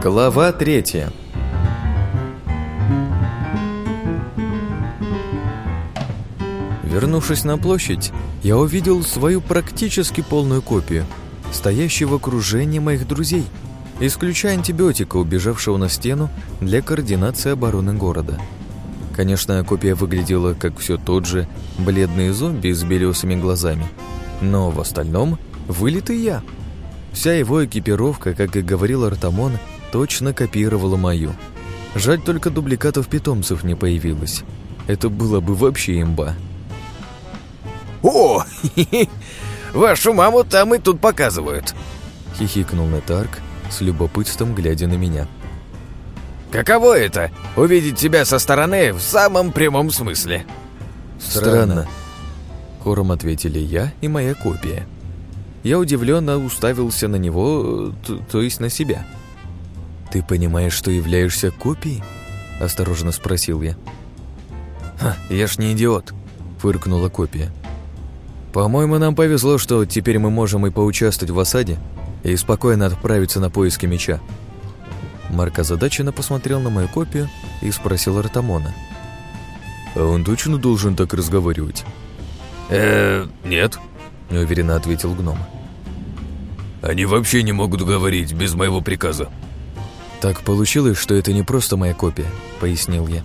Глава третья Вернувшись на площадь, я увидел свою практически полную копию, стоящую в окружении моих друзей, исключая антибиотика, убежавшего на стену для координации обороны города. Конечно, копия выглядела как все тот же бледный зомби с белесыми глазами, но в остальном вылитый я. Вся его экипировка, как и говорил Артамон, точно копировала мою. Жаль, только дубликатов питомцев не появилось. Это было бы вообще имба. «О, вашу маму там и тут показывают!» Хихикнул Нетарк, с любопытством глядя на меня. «Каково это — увидеть тебя со стороны в самом прямом смысле?» «Странно», — хором ответили я и моя копия. Я удивленно уставился на него, то, то есть на себя. «Ты понимаешь, что являешься копией?» — осторожно спросил я. «Ха, я ж не идиот», — фыркнула копия. «По-моему, нам повезло, что теперь мы можем и поучаствовать в осаде, и спокойно отправиться на поиски меча». Марк озадаченно посмотрел на мою копию и спросил Артамона. «А он точно должен так разговаривать?» «Э, нет», — неуверенно ответил гном. «Они вообще не могут говорить без моего приказа». «Так получилось, что это не просто моя копия», — пояснил я.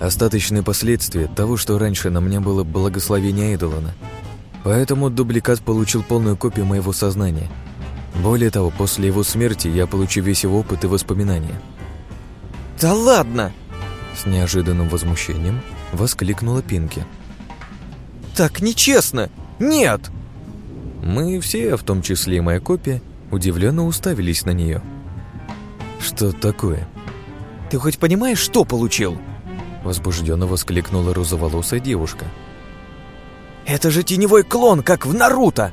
«Остаточные последствия того, что раньше на мне было благословение Эйдолана. Поэтому дубликат получил полную копию моего сознания. Более того, после его смерти я получу весь его опыт и воспоминания». «Да ладно!» С неожиданным возмущением воскликнула Пинки. «Так нечестно! Нет!» Мы все, в том числе и моя копия, удивленно уставились на нее. «Что такое?» «Ты хоть понимаешь, что получил?» Возбужденно воскликнула розоволосая девушка. «Это же теневой клон, как в Наруто!»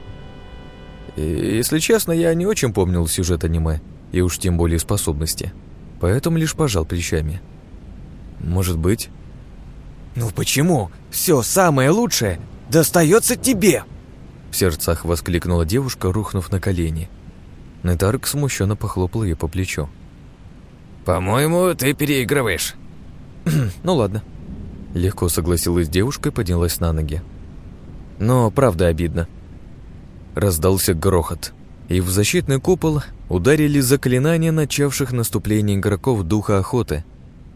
и, Если честно, я не очень помнил сюжет аниме, и уж тем более способности. Поэтому лишь пожал плечами. «Может быть?» «Ну почему? Все самое лучшее достается тебе!» В сердцах воскликнула девушка, рухнув на колени. Нетарк смущенно похлопал ее по плечу. «По-моему, ты переигрываешь». «Ну ладно». Легко согласилась девушка и поднялась на ноги. «Но правда обидно». Раздался грохот, и в защитный купол ударили заклинания начавших наступление игроков Духа Охоты.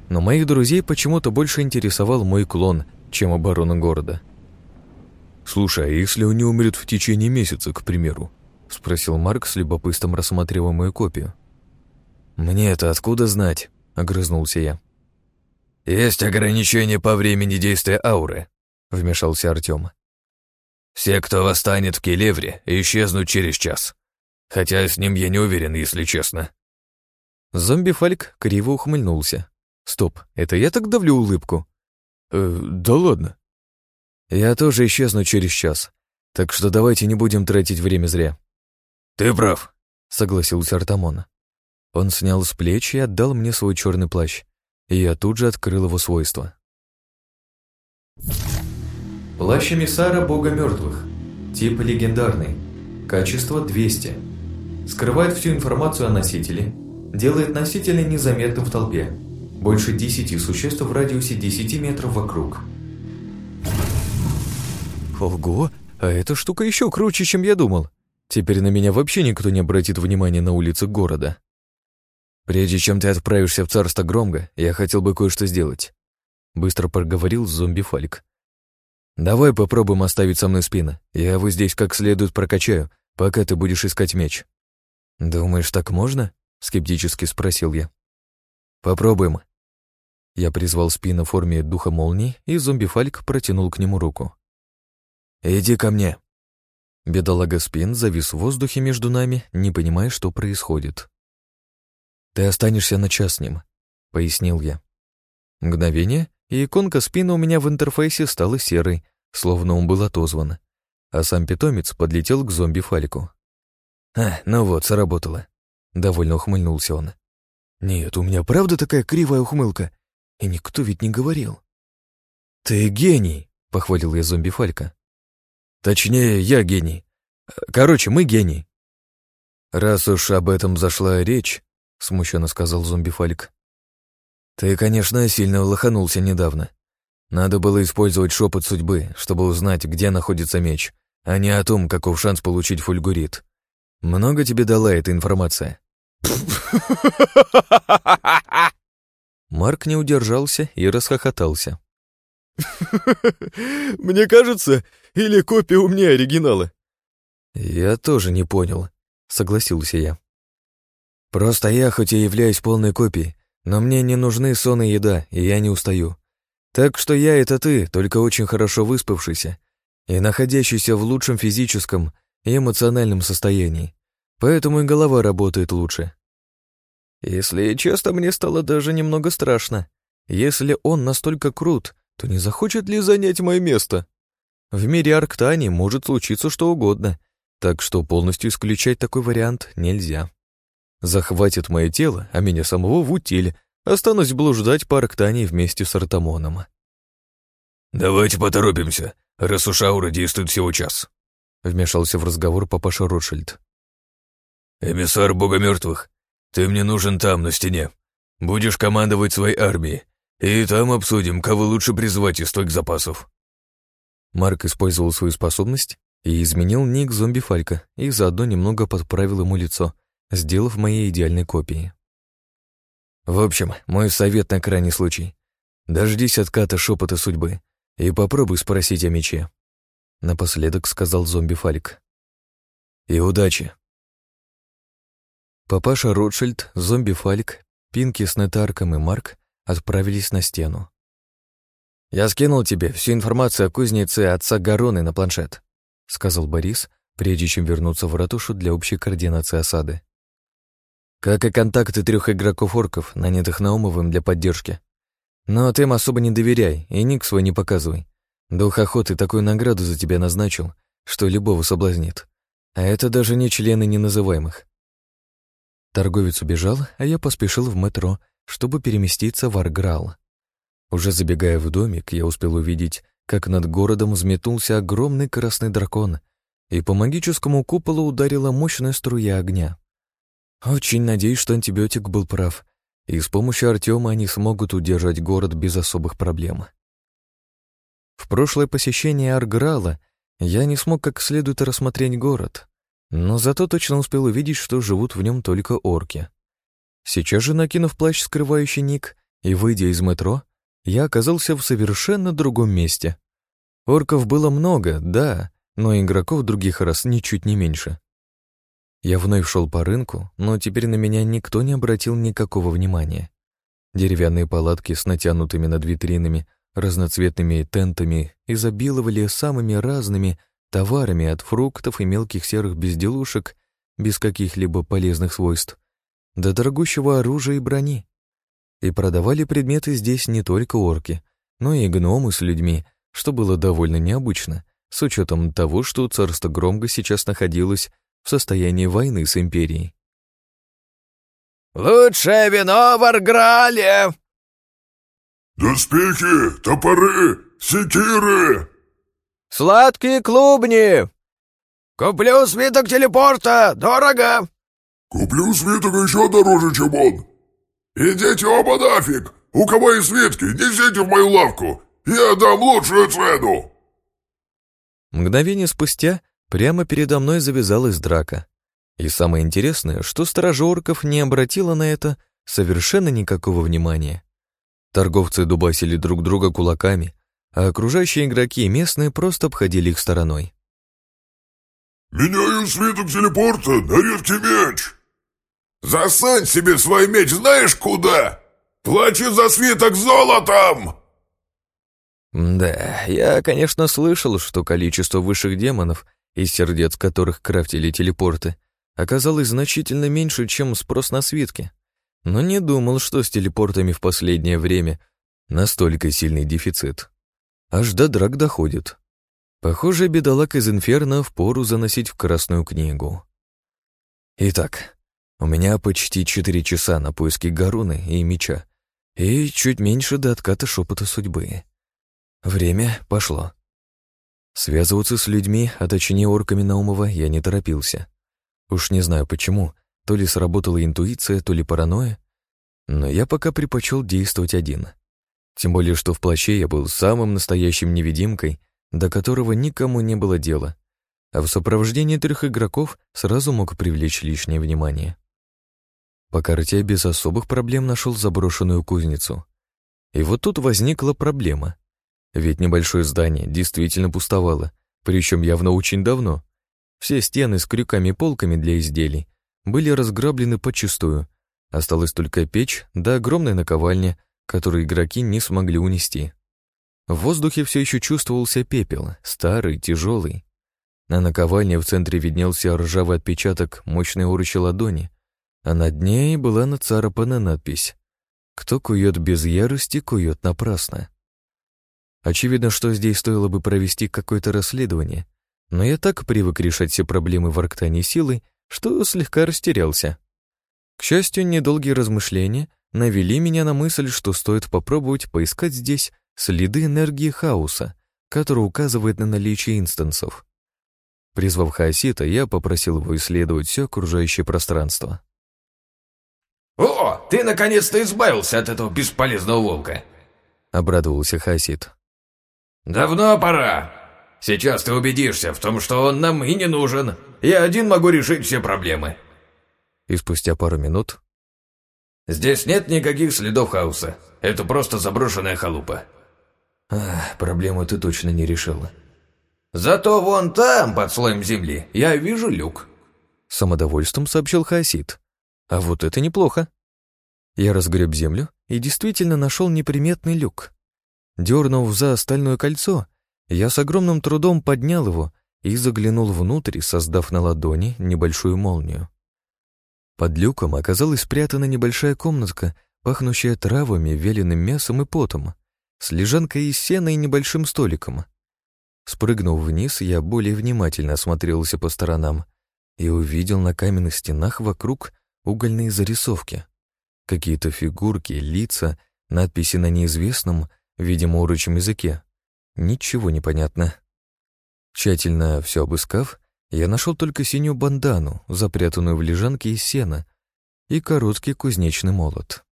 Но моих друзей почему-то больше интересовал мой клон, чем оборона города. «Слушай, а если он не умрет в течение месяца, к примеру?» — спросил Марк с любопытством, рассматривая мою копию. «Мне это откуда знать?» — огрызнулся я. «Есть ограничение по времени действия ауры», — вмешался Артем. «Все, кто восстанет в Келевре, исчезнут через час. Хотя с ним я не уверен, если честно». Зомби-фальк криво ухмыльнулся. «Стоп, это я так давлю улыбку?» «Э, «Да ладно». «Я тоже исчезну через час, так что давайте не будем тратить время зря». «Ты прав», — согласился Артамон. Он снял с плеч и отдал мне свой черный плащ, и я тут же открыл его свойства. Плащ эмиссара бога мертвых. Тип легендарный. Качество 200. Скрывает всю информацию о носителе. Делает носителя незаметным в толпе. Больше 10 существ в радиусе 10 метров вокруг. Ого, а эта штука еще круче, чем я думал. Теперь на меня вообще никто не обратит внимания на улицах города. Прежде чем ты отправишься в царство Громга, я хотел бы кое-что сделать. Быстро проговорил зомби-фальк. Давай попробуем оставить со мной спина. Я его здесь как следует прокачаю, пока ты будешь искать меч. Думаешь, так можно? Скептически спросил я. Попробуем. Я призвал спина в форме духа молнии, и зомби-фальк протянул к нему руку. «Иди ко мне». Бедолага Спин завис в воздухе между нами, не понимая, что происходит. «Ты останешься на час с ним», — пояснил я. Мгновение, и иконка спина у меня в интерфейсе стала серой, словно он был отозван, а сам питомец подлетел к зомби-фалику. «А, ну вот, сработало», — довольно ухмыльнулся он. «Нет, у меня правда такая кривая ухмылка, и никто ведь не говорил». «Ты гений», — похвалил я зомби-фалька. «Точнее, я гений. Короче, мы гений». Раз уж об этом зашла речь, смущенно сказал зомби-фалик. «Ты, конечно, сильно лоханулся недавно. Надо было использовать шепот судьбы, чтобы узнать, где находится меч, а не о том, каков шанс получить фульгурит. Много тебе дала эта информация?» Марк не удержался и расхохотался. «Мне кажется, или копия умнее оригинала?» «Я тоже не понял», — согласился я. «Просто я хоть и являюсь полной копией, но мне не нужны сон и еда, и я не устаю. Так что я — это ты, только очень хорошо выспавшийся и находящийся в лучшем физическом и эмоциональном состоянии. Поэтому и голова работает лучше. Если честно, мне стало даже немного страшно. Если он настолько крут, то не захочет ли занять мое место? В мире Арктани может случиться что угодно, так что полностью исключать такой вариант нельзя. Захватит мое тело, а меня самого в утиль, останусь блуждать по Арктане вместе с Артамоном. «Давайте поторопимся, раз уж аура действует всего час», — вмешался в разговор папаша Ротшильд. «Эмиссар Бога Мертвых, ты мне нужен там, на стене. Будешь командовать своей армией, и там обсудим, кого лучше призвать из твоих запасов». Марк использовал свою способность и изменил ник зомби-фалька и заодно немного подправил ему лицо, сделав моей идеальной копией. В общем, мой совет на крайний случай. Дождись отката шепота судьбы и попробуй спросить о мече. Напоследок сказал зомби-фалик. И удачи. Папаша Ротшильд, зомби-фалик, Пинки с Нетарком и Марк отправились на стену. «Я скинул тебе всю информацию о кузнице отца Гароны на планшет», сказал Борис, прежде чем вернуться в ратушу для общей координации осады. Как и контакты трех игроков-орков, нанятых Наумовым для поддержки. Но ты им особо не доверяй и ник свой не показывай. Дух охоты такую награду за тебя назначил, что любого соблазнит. А это даже не члены неназываемых. Торговец убежал, а я поспешил в метро, чтобы переместиться в Арграл. Уже забегая в домик, я успел увидеть, как над городом взметнулся огромный красный дракон, и по магическому куполу ударила мощная струя огня. Очень надеюсь, что антибиотик был прав, и с помощью Артема они смогут удержать город без особых проблем. В прошлое посещение Арграла я не смог как следует рассмотреть город, но зато точно успел увидеть, что живут в нем только орки. Сейчас же, накинув плащ, скрывающий ник, и выйдя из метро, я оказался в совершенно другом месте. Орков было много, да, но игроков других рас ничуть не меньше. Я вновь шел по рынку, но теперь на меня никто не обратил никакого внимания. Деревянные палатки с натянутыми над витринами разноцветными тентами изобиловали самыми разными товарами от фруктов и мелких серых безделушек без каких-либо полезных свойств до дорогущего оружия и брони. И продавали предметы здесь не только орки, но и гномы с людьми, что было довольно необычно, с учетом того, что царство Громго сейчас находилось в состоянии войны с империей. «Лучшее вино в Арграле!» «Доспехи, топоры, секиры!» Сладкие клубни! Куплю свиток телепорта! Дорого!» «Куплю свиток еще дороже, чем он! Идите оба нафиг! У кого есть свитки, несите в мою лавку! Я дам лучшую цену!» Мгновение спустя прямо передо мной завязалась драка. И самое интересное, что стража орков не обратила на это совершенно никакого внимания. Торговцы дубасили друг друга кулаками, а окружающие игроки и местные просто обходили их стороной. «Меняю свиток телепорта на редкий меч!» «Засунь себе свой меч знаешь куда? Плачи за свиток золотом!» Да, я, конечно, слышал, что количество высших демонов, из сердец которых крафтили телепорты, оказалось значительно меньше, чем спрос на свитки. Но не думал, что с телепортами в последнее время настолько сильный дефицит. Аж до драк доходит. Похоже, бедолаг из Инферно впору заносить в Красную книгу. Итак, у меня почти четыре часа на поиски Гаруны и меча, и чуть меньше до отката шепота судьбы. Время пошло. Связываться с людьми, а точнее орками Наумова, я не торопился. Уж не знаю почему, То ли сработала интуиция, то ли паранойя. Но я пока предпочел действовать один. Тем более, что в плаще я был самым настоящим невидимкой, до которого никому не было дела, а в сопровождении трех игроков сразу мог привлечь лишнее внимание. По карте без особых проблем нашел заброшенную кузницу. И вот тут возникла проблема. Ведь небольшое здание действительно пустовало, причем явно очень давно. Все стены с крюками и полками для изделий были разграблены подчистую. Осталась только печь да огромная наковальня, которую игроки не смогли унести. В воздухе все еще чувствовался пепел, старый, тяжелый. На наковальне в центре виднелся ржавый отпечаток мощной урочи ладони, а над ней была нацарапана надпись «Кто кует без ярости, кует напрасно». Очевидно, что здесь стоило бы провести какое-то расследование, но я так привык решать все проблемы в Арктане силой, что слегка растерялся. К счастью, недолгие размышления навели меня на мысль, что стоит попробовать поискать здесь следы энергии хаоса, который указывает на наличие инстансов. Призвав Хаосита, я попросил его исследовать все окружающее пространство. «О, ты наконец-то избавился от этого бесполезного волка!» — обрадовался Хаосит. «Давно пора. Сейчас ты убедишься в том, что он нам и не нужен. Я один могу решить все проблемы». И спустя пару минут... «Здесь нет никаких следов хаоса. Это просто заброшенная халупа». Ах, проблему ты точно не решила. «Зато вон там, под слоем земли, я вижу люк», — самодовольством сообщил Хаосид. «А вот это неплохо». Я разгреб землю и действительно нашел неприметный люк. Дернув за стальное кольцо, я с огромным трудом поднял его и заглянул внутрь, создав на ладони небольшую молнию. Под люком оказалась спрятана небольшая комнатка, пахнущая травами, веленым мясом и потом, с лежанкой из сена и небольшим столиком. Спрыгнув вниз, я более внимательно осмотрелся по сторонам и увидел на каменных стенах вокруг угольные зарисовки. Какие-то фигурки, лица, надписи на неизвестном, видимо, урочем языке. Ничего не понятно. Тщательно все обыскав, я нашел только синюю бандану, запрятанную в лежанке из сена, и короткий кузнечный молот.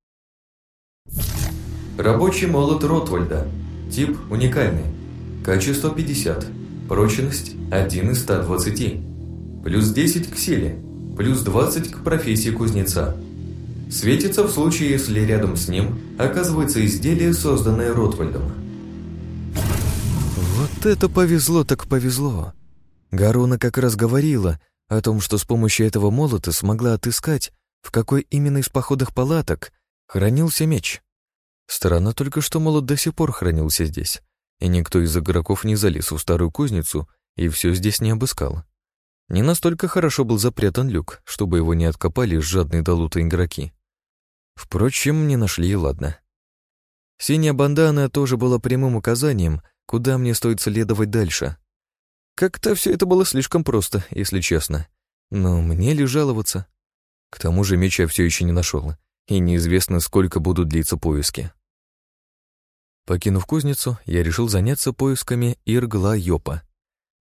Рабочий молот Ротвальда. Тип уникальный. Качество 50. Прочность 1 из 120. Плюс 10 к силе. Плюс 20 к профессии кузнеца. Светится в случае, если рядом с ним оказывается изделие, созданное Ротвальдом. Вот это повезло так повезло. Гаруна как раз говорила о том, что с помощью этого молота смогла отыскать, в какой именно из походных палаток хранился меч. Странно только, что молот до сих пор хранился здесь, и никто из игроков не залез в старую кузницу и все здесь не обыскал. Не настолько хорошо был запрятан люк, чтобы его не откопали жадные до игроки. Впрочем, не нашли ладно. Синяя бандана тоже была прямым указанием, куда мне стоит следовать дальше. Как-то все это было слишком просто, если честно. Но мне ли жаловаться? К тому же меч я все еще не нашел, и неизвестно, сколько будут длиться поиски. Покинув кузницу, я решил заняться поисками Иргла Йопа,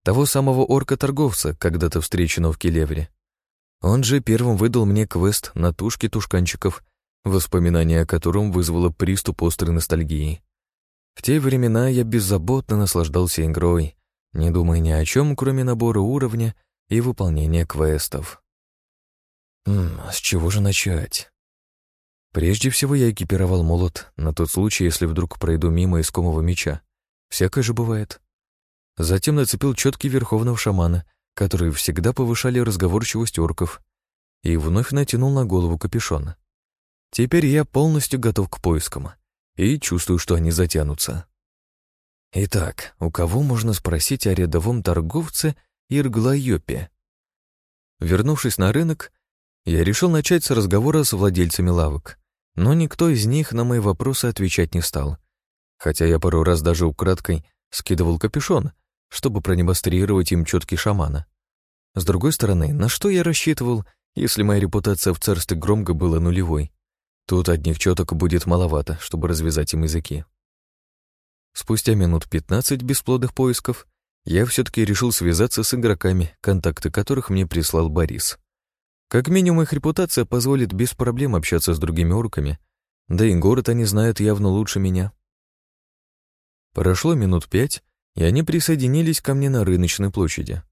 того самого орка-торговца, когда-то встреченного в Келевре. Он же первым выдал мне квест на тушки тушканчиков, воспоминание о котором вызвало приступ острой ностальгии. В те времена я беззаботно наслаждался игрой, не думая ни о чем, кроме набора уровня и выполнения квестов. М с чего же начать? Прежде всего я экипировал молот на тот случай, если вдруг пройду мимо искомого меча. Всякое же бывает. Затем нацепил четкий верховного шамана, которые всегда повышали разговорчивость орков, и вновь натянул на голову капюшон. Теперь я полностью готов к поискам и чувствую, что они затянутся. Итак, у кого можно спросить о рядовом торговце Ирглайопе? Вернувшись на рынок, я решил начать с разговора с владельцами лавок, но никто из них на мои вопросы отвечать не стал, хотя я пару раз даже украдкой скидывал капюшон, чтобы продемонстрировать им четкий шамана. С другой стороны, на что я рассчитывал, если моя репутация в царстве громко была нулевой? Тут одних четок будет маловато, чтобы развязать им языки. Спустя минут 15 бесплодных поисков я все-таки решил связаться с игроками, контакты которых мне прислал Борис. Как минимум их репутация позволит без проблем общаться с другими орками, да и город они знают явно лучше меня. Прошло минут пять, и они присоединились ко мне на рыночной площади.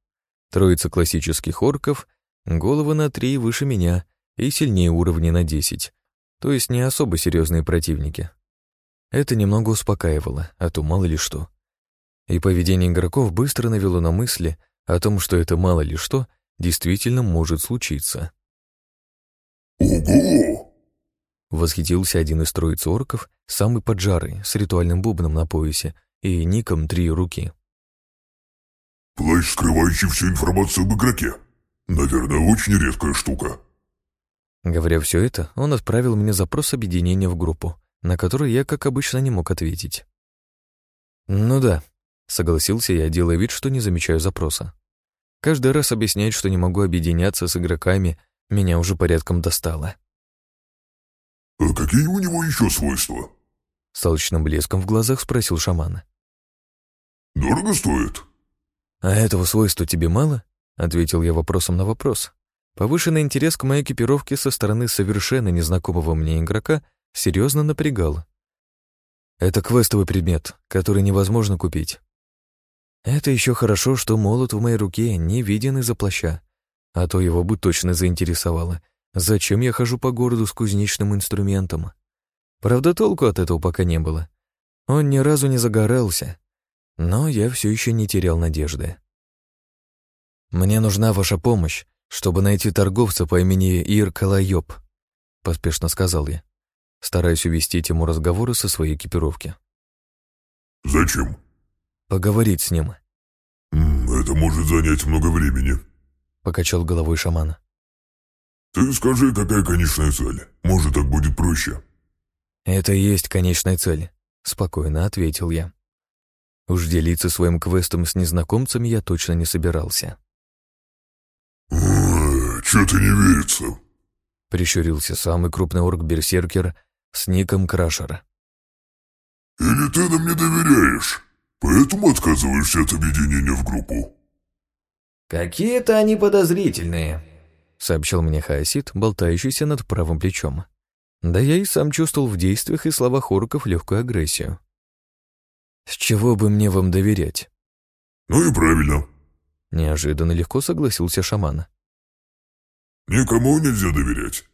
Троица классических орков, головы на три выше меня и сильнее уровней на десять, то есть не особо серьезные противники. Это немного успокаивало, а то мало ли что. И поведение игроков быстро навело на мысли о том, что это мало ли что действительно может случиться. «Ого!» Восхитился один из троиц орков, самый поджарый, с ритуальным бубном на поясе и ником «Три руки». «Плащ, скрывающий всю информацию об игроке. Наверное, очень редкая штука». Говоря все это, он отправил мне запрос объединения в группу, на который я, как обычно, не мог ответить. «Ну да», — согласился я, делая вид, что не замечаю запроса. Каждый раз объяснять, что не могу объединяться с игроками, меня уже порядком достало. «А какие у него еще свойства?» С алчным блеском в глазах спросил шаман. «Дорого стоит?» «А этого свойства тебе мало?» — ответил я вопросом на вопрос. Повышенный интерес к моей экипировке со стороны совершенно незнакомого мне игрока серьезно напрягал. Это квестовый предмет, который невозможно купить. Это еще хорошо, что молот в моей руке не виден из-за плаща, а то его бы точно заинтересовало. Зачем я хожу по городу с кузнечным инструментом? Правда, толку от этого пока не было. Он ни разу не загорался, но я все еще не терял надежды. «Мне нужна ваша помощь, чтобы найти торговца по имени Ир Калайоп», — поспешно сказал я, стараясь увести тему разговора со своей экипировки. «Зачем?» «Поговорить с ним». «Это может занять много времени», — покачал головой шаман. «Ты скажи, какая конечная цель? Может, так будет проще?» «Это и есть конечная цель», — спокойно ответил я. Уж делиться своим квестом с незнакомцами я точно не собирался. «Чё-то не верится», — прищурился самый крупный орк-берсеркер с ником Крашера. «Или ты нам не доверяешь, поэтому отказываешься от объединения в группу?» «Какие-то они подозрительные», — сообщил мне Хаосит, болтающийся над правым плечом. Да я и сам чувствовал в действиях и словах орков легкую агрессию. «С чего бы мне вам доверять?» «Ну и правильно», — неожиданно легко согласился шаман. «Никому нельзя доверять,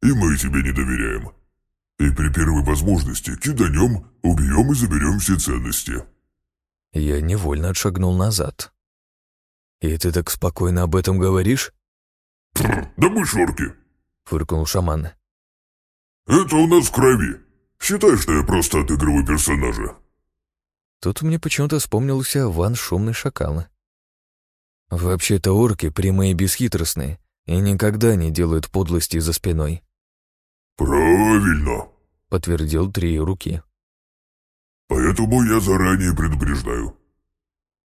и мы тебе не доверяем. И при первой возможности киданем, убьем и заберем все ценности». Я невольно отшагнул назад. «И ты так спокойно об этом говоришь?» «Да мы шорки», — фыркнул шаман. «Это у нас в крови. Считай, что я просто отыгрываю персонажа». Тут мне почему-то вспомнился Ван Шумный Шакал. Вообще-то орки прямые и бесхитростные и никогда не делают подлости за спиной. «Правильно», — подтвердил три руки. «Поэтому я заранее предупреждаю».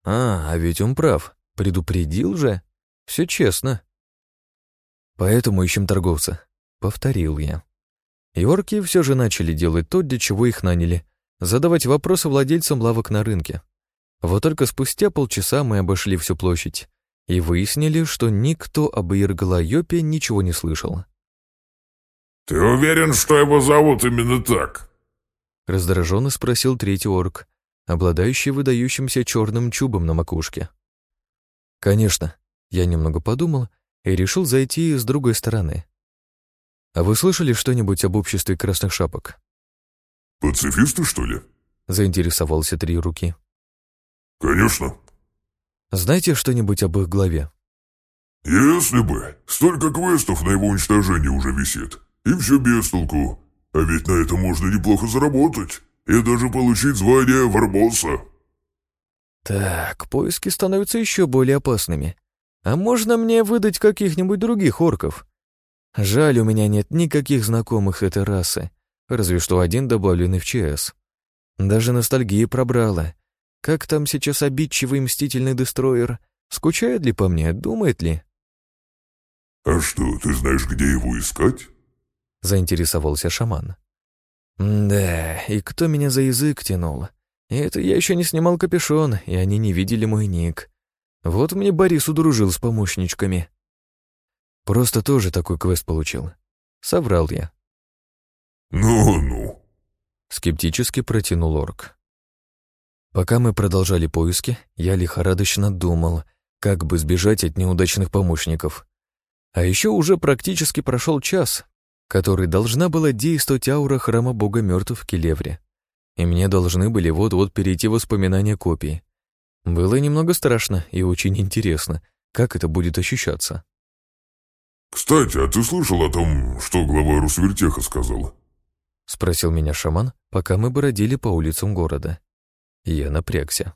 А, а ведь он прав. Предупредил же. Все честно. Поэтому ищем торговца. Повторил я. И орки все же начали делать то, для чего их наняли. Задавать вопросы владельцам лавок на рынке. Вот только спустя полчаса мы обошли всю площадь и выяснили, что никто об Иргалайопе ничего не слышал. «Ты уверен, что его зовут именно так?» Раздраженно спросил третий орк, обладающий выдающимся черным чубом на макушке. «Конечно», — я немного подумал и решил зайти с другой стороны. «А вы слышали что-нибудь об обществе красных шапок?» «Пацифисты, что ли?» — заинтересовался три руки. «Конечно». «Знаете что-нибудь об их главе?» «Если бы. Столько квестов на его уничтожение уже висит. И все без толку. А ведь на этом можно неплохо заработать. И даже получить звание Варбоса». «Так, поиски становятся еще более опасными. А можно мне выдать каких-нибудь других орков? Жаль, у меня нет никаких знакомых этой расы, разве что один добавленный в ЧС. Даже ностальгия пробрала. Как там сейчас обидчивый мстительный дестроер? Скучает ли по мне, думает ли?» «А что, ты знаешь, где его искать?» — заинтересовался шаман. «Да, и кто меня за язык тянул? И это я еще не снимал капюшон, и они не видели мой ник. Вот мне Борис удружил с помощничками». Просто тоже такой квест получил. Соврал я. «Ну-ну», — скептически протянул орк. Пока мы продолжали поиски, я лихорадочно думал, как бы сбежать от неудачных помощников. А еще уже практически прошел час, который должна была действовать аура храма бога мертвых в Келевре. И мне должны были вот-вот перейти воспоминания копии. Было немного страшно и очень интересно, как это будет ощущаться. «Кстати, а ты слышал о том, что глава Русвертеха сказал?» — спросил меня шаман, пока мы бродили по улицам города. Я напрягся.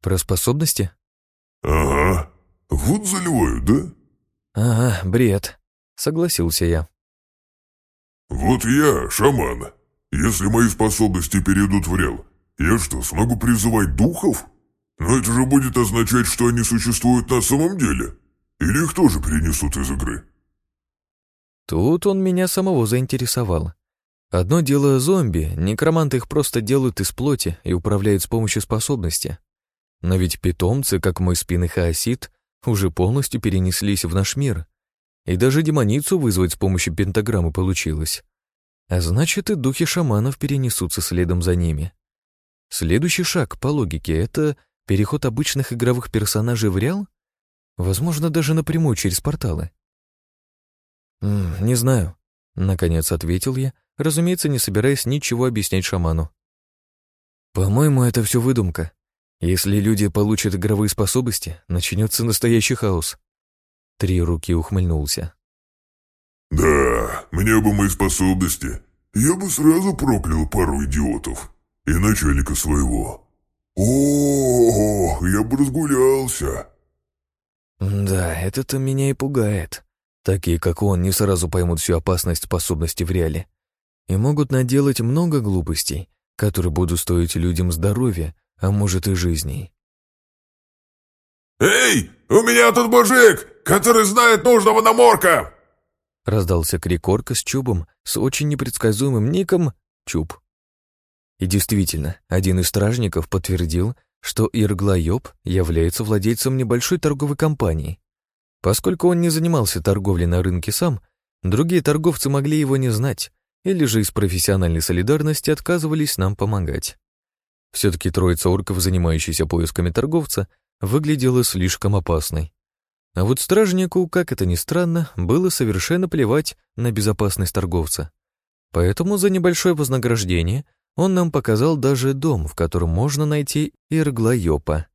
«Про способности?» «Ага. Вот заливают, да?» «Ага, бред», — согласился я. «Вот я, шаман. Если мои способности перейдут в Рел, я что, смогу призывать духов? Но это же будет означать, что они существуют на самом деле. Или их тоже перенесут из игры?» Тут он меня самого заинтересовал. Одно дело зомби, некроманты их просто делают из плоти и управляют с помощью способности. Но ведь питомцы, как мой спин и хаосит, уже полностью перенеслись в наш мир. И даже демоницу вызвать с помощью пентаграммы получилось. А значит, и духи шаманов перенесутся следом за ними. Следующий шаг, по логике, это переход обычных игровых персонажей в реал? Возможно, даже напрямую через порталы. «Не знаю», — наконец ответил я, разумеется, не собираясь ничего объяснять шаману. «По-моему, это все выдумка. Если люди получат игровые способности, начнется настоящий хаос». Три руки ухмыльнулся. «Да, мне бы мои способности. Я бы сразу проклял пару идиотов. И начальника своего. О, я бы разгулялся». «Да, это-то меня и пугает. Такие, как он, не сразу поймут всю опасность способности в реале и могут наделать много глупостей, которые будут стоить людям здоровья, а может и жизней. «Эй, у меня тут мужик, который знает нужного наморка!» Раздался крик орка с Чубом с очень непредсказуемым ником Чуб. И действительно, один из стражников подтвердил, что Ирглайоб является владельцем небольшой торговой компании. Поскольку он не занимался торговлей на рынке сам, другие торговцы могли его не знать, или же из профессиональной солидарности отказывались нам помогать. Все-таки троица орков, занимающаяся поисками торговца, выглядела слишком опасной. А вот стражнику, как это ни странно, было совершенно плевать на безопасность торговца. Поэтому за небольшое вознаграждение он нам показал даже дом, в котором можно найти Ирглайопа.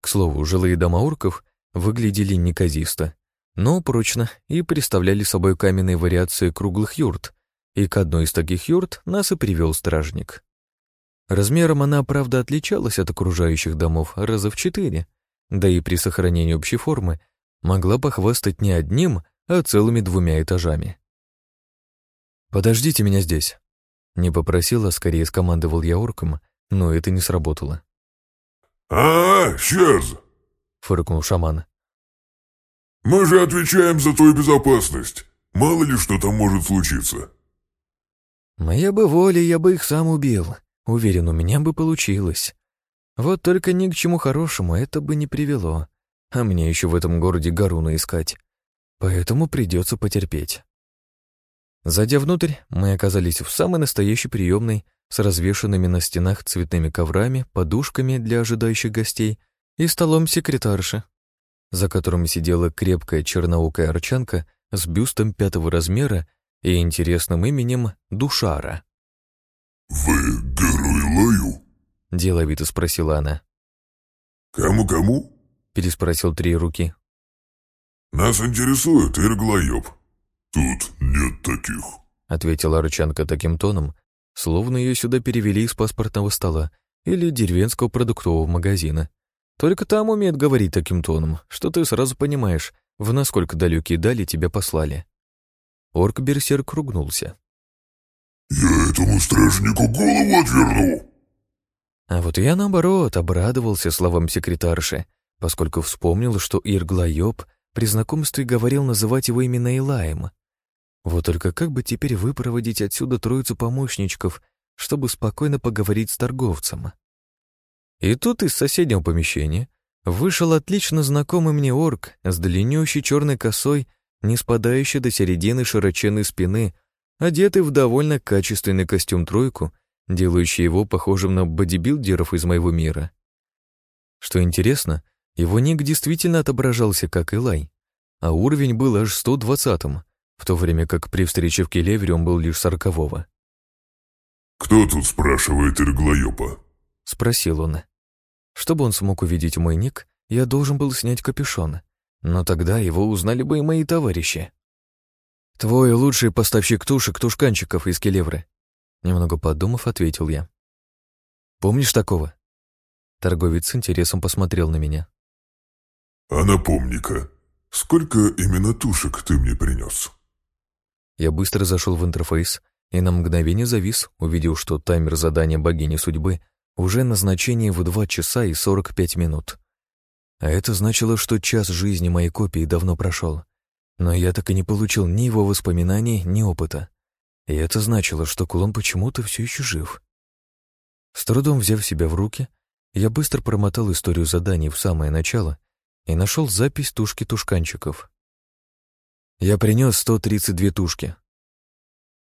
К слову, жилые дома орков выглядели неказисто, но прочно и представляли собой каменные вариации круглых юрт, и к одной из таких юрт нас и привел стражник. Размером она, правда, отличалась от окружающих домов раза в четыре, да и при сохранении общей формы могла похвастать не одним, а целыми двумя этажами. «Подождите меня здесь», — не попросил, а скорее скомандовал я орком, но это не сработало. «А, сейчас!» — фыркнул шаман. «Мы же отвечаем за твою безопасность. Мало ли что там может случиться». Моя бы воля, я бы их сам убил. Уверен, у меня бы получилось. Вот только ни к чему хорошему это бы не привело. А мне еще в этом городе Гаруна искать. Поэтому придется потерпеть. Зайдя внутрь, мы оказались в самой настоящей приемной с развешанными на стенах цветными коврами, подушками для ожидающих гостей и столом секретарши, за которым сидела крепкая черноокая арчанка с бюстом пятого размера и интересным именем Душара. «Вы герой Лаю?» — деловито спросила она. «Кому-кому?» — переспросил три руки. «Нас интересует Ирглоеб. Тут нет таких», — ответила Рычанка таким тоном, словно ее сюда перевели из паспортного стола или деревенского продуктового магазина. Только там умеют говорить таким тоном, что ты сразу понимаешь, в насколько далекие дали тебя послали. Орк-берсерк ругнулся. «Я этому стражнику голову отверну!» А вот я, наоборот, обрадовался словам секретарши, поскольку вспомнил, что Ирглайоб при знакомстве говорил называть его именно Илаем. Вот только как бы теперь выпроводить отсюда троицу помощничков, чтобы спокойно поговорить с торговцем? И тут из соседнего помещения вышел отлично знакомый мне орк с длиннющей черной косой не спадающий до середины широченной спины, одетый в довольно качественный костюм-тройку, делающий его похожим на бодибилдеров из моего мира. Что интересно, его ник действительно отображался как Элай, а уровень был аж 120-м, в то время как при встрече в Келевре он был лишь сорокового. «Кто тут спрашивает Ирглоёпа?» — спросил он. Чтобы он смог увидеть мой ник, я должен был снять капюшон, но тогда его узнали бы и мои товарищи. «Твой лучший поставщик тушек-тушканчиков из Келевры», — немного подумав, ответил я. «Помнишь такого?» Торговец с интересом посмотрел на меня. «А напомни-ка, сколько именно тушек ты мне принес?» Я быстро зашел в интерфейс и на мгновение завис, увидел, что таймер задания богини судьбы уже назначение в 2 часа и 45 минут. А это значило, что час жизни моей копии давно прошел. Но я так и не получил ни его воспоминаний, ни опыта. И это значило, что кулон почему-то все еще жив. С трудом взяв себя в руки, я быстро промотал историю заданий в самое начало и нашел запись тушки тушканчиков. Я принес 132 тушки.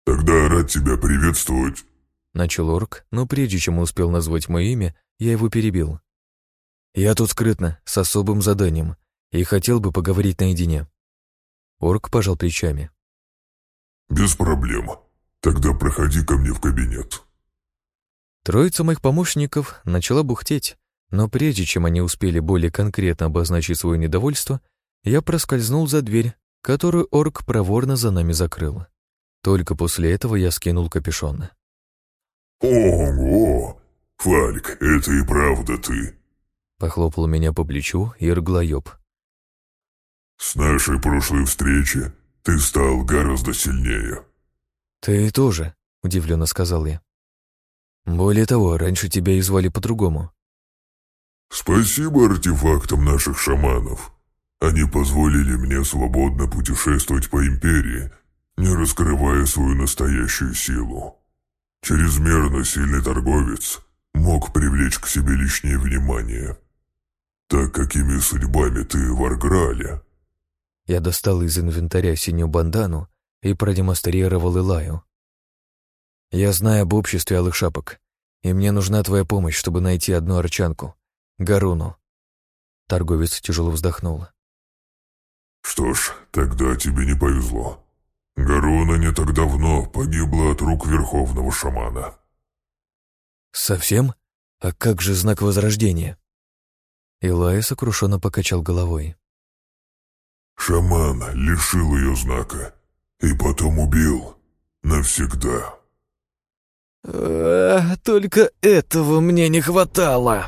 «Тогда рад тебя приветствовать», — начал орк, но прежде чем успел назвать мое имя, я его перебил. «Я тут скрытно, с особым заданием, и хотел бы поговорить наедине». Орк пожал плечами. «Без проблем. Тогда проходи ко мне в кабинет». Троица моих помощников начала бухтеть, но прежде чем они успели более конкретно обозначить свое недовольство, я проскользнул за дверь, которую орк проворно за нами закрыл. Только после этого я скинул капюшон. «Ого! Фальк, это и правда ты!» Похлопал меня по плечу Ирглоёб. «С нашей прошлой встречи ты стал гораздо сильнее». «Ты тоже», — удивленно сказал я. «Более того, раньше тебя и звали по-другому». «Спасибо артефактам наших шаманов. Они позволили мне свободно путешествовать по Империи, не раскрывая свою настоящую силу. Чрезмерно сильный торговец мог привлечь к себе лишнее внимание. Так какими судьбами ты в Арграле?» Я достал из инвентаря синюю бандану и продемонстрировал Илаю. «Я знаю об обществе алых шапок, и мне нужна твоя помощь, чтобы найти одну арчанку, Гаруну». Торговец тяжело вздохнул. «Что ж, тогда тебе не повезло. Гаруна не так давно погибла от рук верховного шамана». «Совсем? А как же знак возрождения?» Илая сокрушенно покачал головой. «Шаман лишил ее знака и потом убил навсегда». «Только этого мне не хватало!»